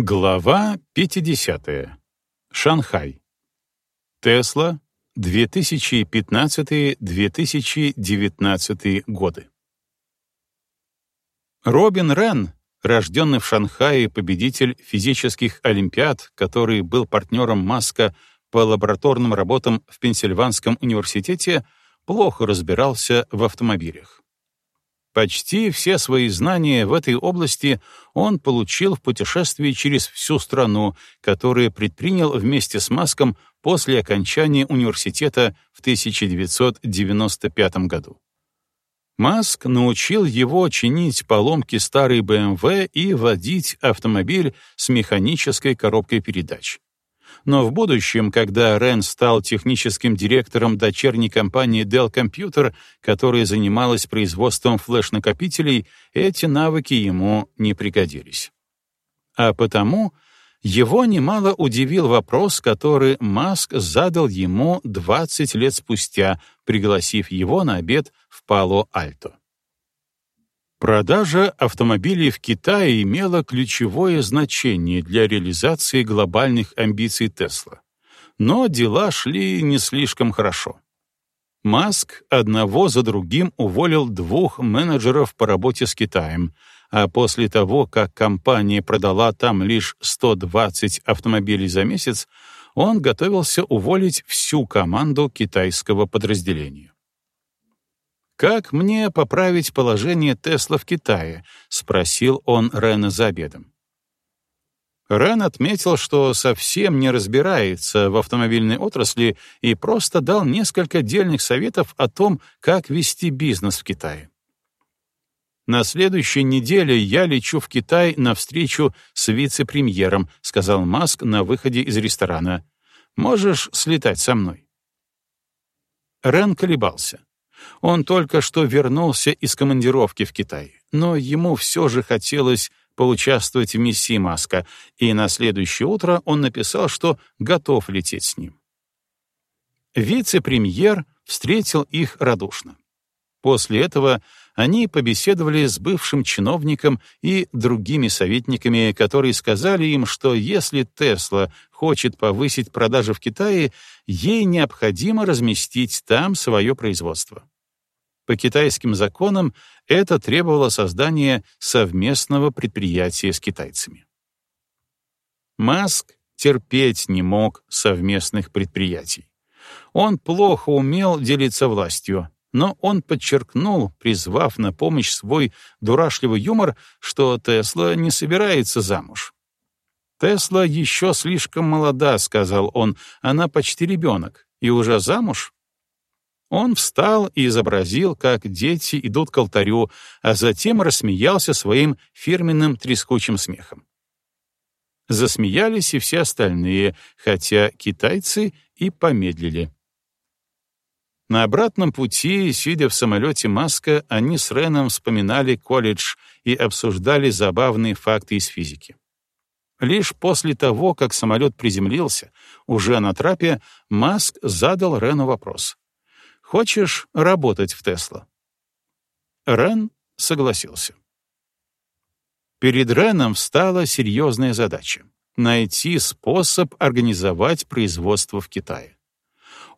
Глава 50. Шанхай. Тесла. 2015-2019 годы. Робин Рен, рожденный в Шанхае победитель физических олимпиад, который был партнером Маска по лабораторным работам в Пенсильванском университете, плохо разбирался в автомобилях. Почти все свои знания в этой области он получил в путешествии через всю страну, которое предпринял вместе с Маском после окончания университета в 1995 году. Маск научил его чинить поломки старой BMW и водить автомобиль с механической коробкой передач. Но в будущем, когда Рен стал техническим директором дочерней компании Dell Computer, которая занималась производством флеш-накопителей, эти навыки ему не пригодились. А потому его немало удивил вопрос, который Маск задал ему 20 лет спустя, пригласив его на обед в Пало-Альто. Продажа автомобилей в Китае имела ключевое значение для реализации глобальных амбиций Тесла. Но дела шли не слишком хорошо. Маск одного за другим уволил двух менеджеров по работе с Китаем, а после того, как компания продала там лишь 120 автомобилей за месяц, он готовился уволить всю команду китайского подразделения. «Как мне поправить положение Тесла в Китае?» — спросил он Рена за обедом. Рен отметил, что совсем не разбирается в автомобильной отрасли и просто дал несколько дельных советов о том, как вести бизнес в Китае. «На следующей неделе я лечу в Китай на встречу с вице-премьером», — сказал Маск на выходе из ресторана. «Можешь слетать со мной?» Рен колебался. Он только что вернулся из командировки в Китай, но ему все же хотелось поучаствовать в миссии Маска, и на следующее утро он написал, что готов лететь с ним. Вице-премьер встретил их радушно. После этого они побеседовали с бывшим чиновником и другими советниками, которые сказали им, что если Тесла хочет повысить продажи в Китае, ей необходимо разместить там свое производство. По китайским законам это требовало создания совместного предприятия с китайцами. Маск терпеть не мог совместных предприятий. Он плохо умел делиться властью, но он подчеркнул, призвав на помощь свой дурашливый юмор, что Тесла не собирается замуж. «Тесла еще слишком молода», — сказал он, — «она почти ребенок, и уже замуж?» Он встал и изобразил, как дети идут к алтарю, а затем рассмеялся своим фирменным трескучим смехом. Засмеялись и все остальные, хотя китайцы и помедлили. На обратном пути, сидя в самолете Маска, они с Реном вспоминали колледж и обсуждали забавные факты из физики. Лишь после того, как самолет приземлился, уже на трапе, Маск задал Рену вопрос. Хочешь работать в Тесла?» Рен согласился. Перед Реном встала серьезная задача — найти способ организовать производство в Китае.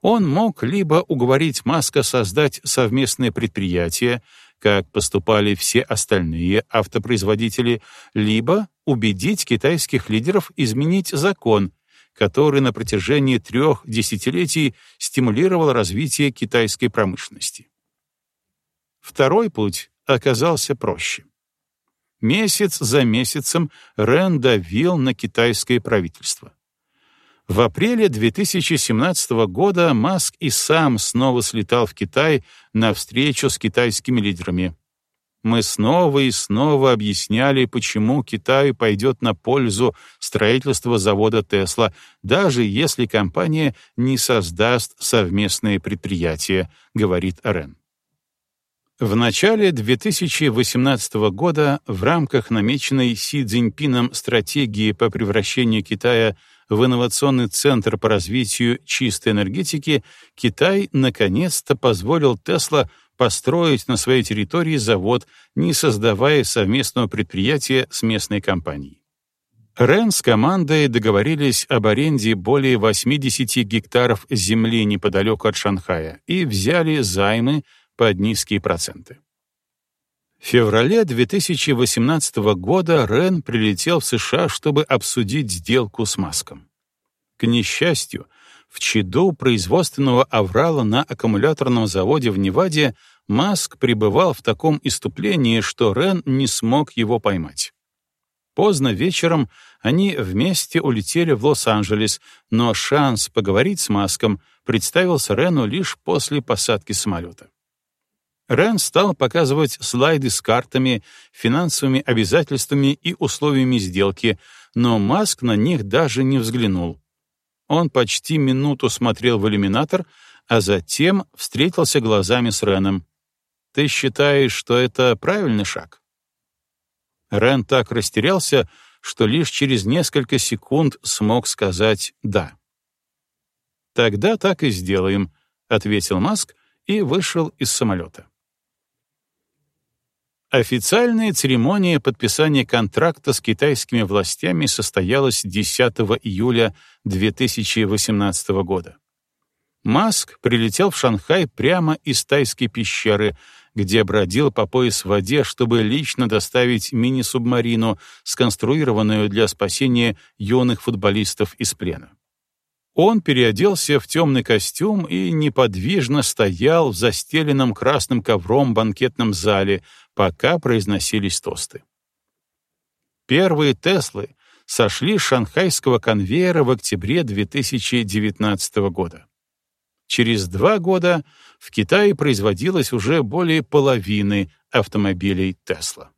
Он мог либо уговорить Маска создать совместное предприятие, как поступали все остальные автопроизводители, либо убедить китайских лидеров изменить закон, который на протяжении трех десятилетий стимулировал развитие китайской промышленности. Второй путь оказался проще. Месяц за месяцем Рен давил на китайское правительство. В апреле 2017 года Маск и сам снова слетал в Китай на встречу с китайскими лидерами, мы снова и снова объясняли, почему Китаю пойдет на пользу строительство завода Тесла, даже если компания не создаст совместное предприятие, говорит Рен. В начале 2018 года в рамках намеченной Си Цзиньпином стратегии по превращению Китая в инновационный центр по развитию чистой энергетики Китай наконец-то позволил Тесла построить на своей территории завод, не создавая совместного предприятия с местной компанией. Рен с командой договорились об аренде более 80 гектаров земли неподалеку от Шанхая и взяли займы под низкие проценты. В феврале 2018 года Рен прилетел в США, чтобы обсудить сделку с Маском. К несчастью, в чаду производственного аврала на аккумуляторном заводе в Неваде Маск пребывал в таком иступлении, что Рен не смог его поймать. Поздно вечером они вместе улетели в Лос-Анджелес, но шанс поговорить с Маском представился Рену лишь после посадки самолета. Рен стал показывать слайды с картами, финансовыми обязательствами и условиями сделки, но Маск на них даже не взглянул. Он почти минуту смотрел в иллюминатор, а затем встретился глазами с Реном. «Ты считаешь, что это правильный шаг?» Рен так растерялся, что лишь через несколько секунд смог сказать «да». «Тогда так и сделаем», — ответил Маск и вышел из самолета. Официальная церемония подписания контракта с китайскими властями состоялась 10 июля 2018 года. Маск прилетел в Шанхай прямо из тайской пещеры, где бродил по пояс в воде, чтобы лично доставить мини-субмарину, сконструированную для спасения юных футболистов из плена. Он переоделся в темный костюм и неподвижно стоял в застеленном красным ковром банкетном зале, пока произносились тосты. Первые Теслы сошли с шанхайского конвейера в октябре 2019 года. Через два года в Китае производилось уже более половины автомобилей Тесла.